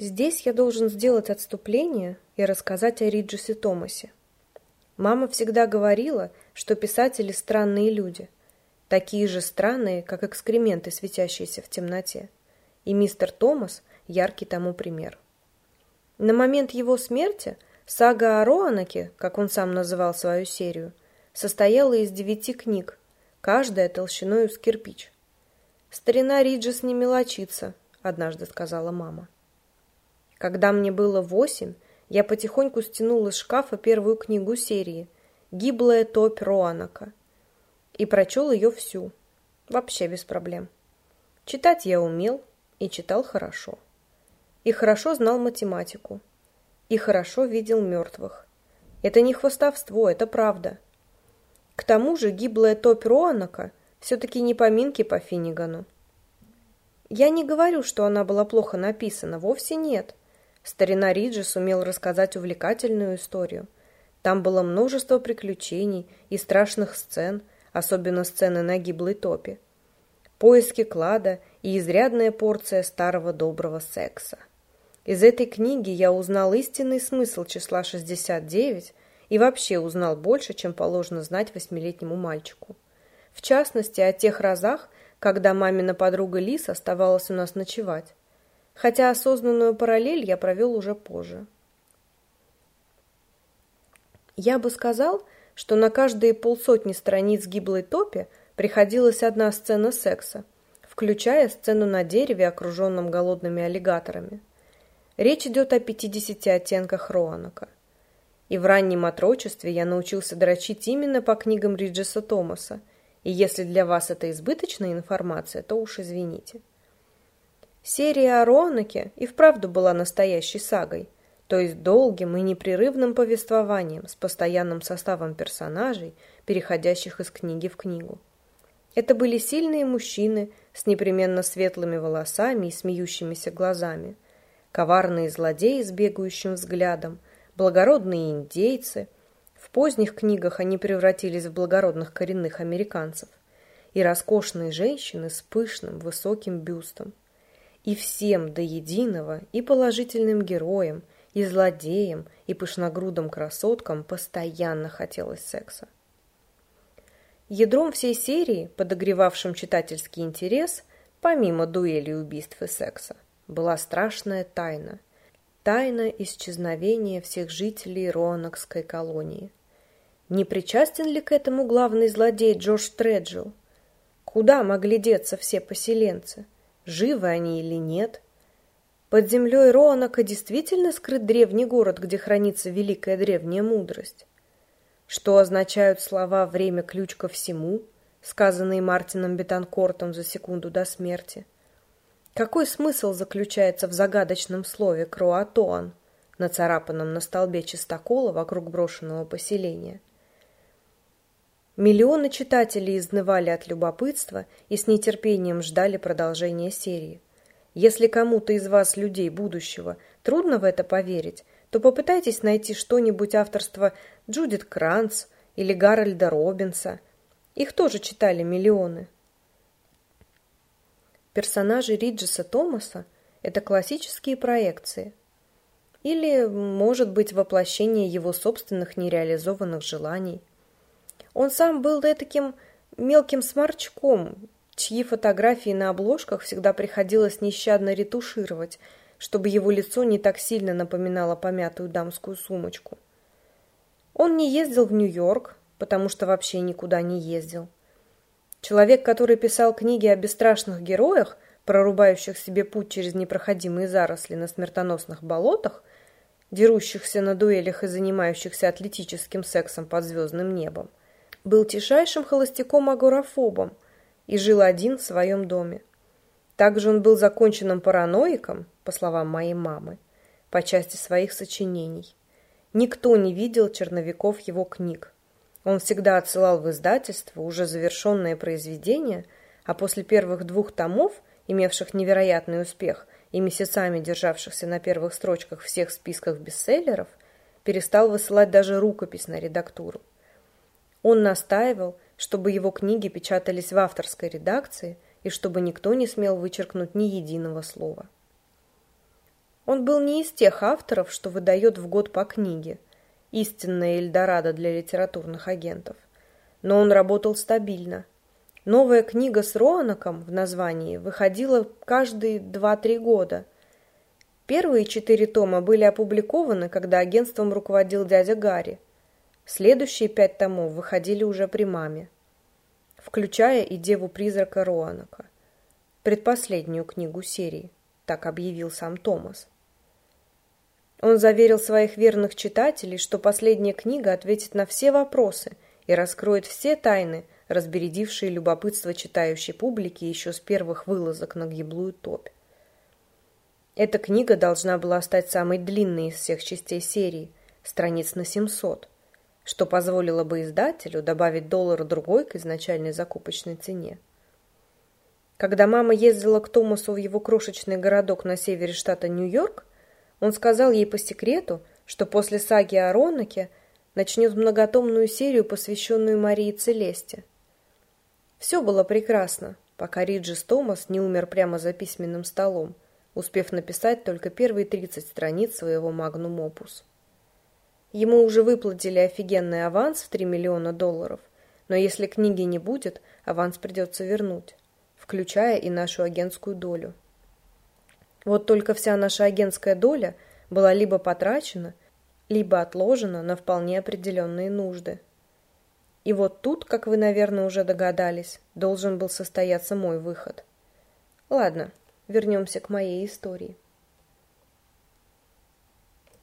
Здесь я должен сделать отступление и рассказать о Риджесе Томасе. Мама всегда говорила, что писатели странные люди, такие же странные, как экскременты, светящиеся в темноте. И мистер Томас – яркий тому пример. На момент его смерти сага о Роанаке, как он сам называл свою серию, состояла из девяти книг, каждая толщиной с кирпич. «Старина Риджес не мелочится», – однажды сказала мама. Когда мне было восемь, я потихоньку стянул из шкафа первую книгу серии «Гиблая топь Роанака» и прочел ее всю, вообще без проблем. Читать я умел и читал хорошо. И хорошо знал математику. И хорошо видел мертвых. Это не хвостовство, это правда. К тому же гиблая топь Роанака все-таки не поминки по Финнигану. Я не говорю, что она была плохо написана, вовсе нет. Старина Риджи сумел рассказать увлекательную историю. Там было множество приключений и страшных сцен, особенно сцены на гиблой топе. Поиски клада и изрядная порция старого доброго секса. Из этой книги я узнал истинный смысл числа 69 и вообще узнал больше, чем положено знать восьмилетнему мальчику. В частности, о тех разах, когда мамина подруга Лис оставалась у нас ночевать хотя осознанную параллель я провел уже позже. Я бы сказал, что на каждые полсотни страниц гиблой топи приходилась одна сцена секса, включая сцену на дереве, окруженном голодными аллигаторами. Речь идет о 50 оттенках Роанака. И в раннем отрочестве я научился дрочить именно по книгам Риджеса Томаса, и если для вас это избыточная информация, то уж извините. Серия о Роанаке и вправду была настоящей сагой, то есть долгим и непрерывным повествованием с постоянным составом персонажей, переходящих из книги в книгу. Это были сильные мужчины с непременно светлыми волосами и смеющимися глазами, коварные злодеи с бегающим взглядом, благородные индейцы. В поздних книгах они превратились в благородных коренных американцев и роскошные женщины с пышным высоким бюстом. И всем до единого, и положительным героям, и злодеям, и пышногрудым красоткам постоянно хотелось секса. Ядром всей серии, подогревавшим читательский интерес, помимо дуэлей, убийств и секса, была страшная тайна. Тайна исчезновения всех жителей Роанокской колонии. Не причастен ли к этому главный злодей Джордж Треджил? Куда могли деться все поселенцы? Живы они или нет. Под землей Роанака действительно скрыт древний город, где хранится великая древняя мудрость. Что означают слова «время ключ ко всему», сказанные Мартином Бетанкортом за секунду до смерти? Какой смысл заключается в загадочном слове «кроатоан», нацарапанном на столбе чистокола вокруг брошенного поселения? Миллионы читателей изнывали от любопытства и с нетерпением ждали продолжения серии. Если кому-то из вас, людей будущего, трудно в это поверить, то попытайтесь найти что-нибудь авторства Джудит Кранц или Гарольда Робинса. Их тоже читали миллионы. Персонажи Риджеса Томаса – это классические проекции. Или, может быть, воплощение его собственных нереализованных желаний. Он сам был таким мелким сморчком, чьи фотографии на обложках всегда приходилось нещадно ретушировать, чтобы его лицо не так сильно напоминало помятую дамскую сумочку. Он не ездил в Нью-Йорк, потому что вообще никуда не ездил. Человек, который писал книги о бесстрашных героях, прорубающих себе путь через непроходимые заросли на смертоносных болотах, дерущихся на дуэлях и занимающихся атлетическим сексом под звездным небом, был тишайшим холостяком-агорафобом и жил один в своем доме. Также он был законченным параноиком, по словам моей мамы, по части своих сочинений. Никто не видел черновиков его книг. Он всегда отсылал в издательство уже завершенные произведения, а после первых двух томов, имевших невероятный успех и месяцами державшихся на первых строчках всех списков бестселлеров, перестал высылать даже рукопись на редактуру. Он настаивал, чтобы его книги печатались в авторской редакции и чтобы никто не смел вычеркнуть ни единого слова. Он был не из тех авторов, что выдает в год по книге. Истинная Эльдорадо для литературных агентов. Но он работал стабильно. Новая книга с Роанаком в названии выходила каждые 2-3 года. Первые четыре тома были опубликованы, когда агентством руководил дядя Гарри. Следующие пять томов выходили уже при маме, включая и Деву-призрака Роанака, предпоследнюю книгу серии, так объявил сам Томас. Он заверил своих верных читателей, что последняя книга ответит на все вопросы и раскроет все тайны, разбередившие любопытство читающей публики еще с первых вылазок на гиблую топь. Эта книга должна была стать самой длинной из всех частей серии, страниц на 700, что позволило бы издателю добавить доллар-другой к изначальной закупочной цене. Когда мама ездила к Томасу в его крошечный городок на севере штата Нью-Йорк, он сказал ей по секрету, что после саги о Ронаке начнет многотомную серию, посвященную Марии Целесте. Все было прекрасно, пока Риджис Томас не умер прямо за письменным столом, успев написать только первые 30 страниц своего магнум опус. Ему уже выплатили офигенный аванс в 3 миллиона долларов, но если книги не будет, аванс придется вернуть, включая и нашу агентскую долю. Вот только вся наша агентская доля была либо потрачена, либо отложена на вполне определенные нужды. И вот тут, как вы, наверное, уже догадались, должен был состояться мой выход. Ладно, вернемся к моей истории.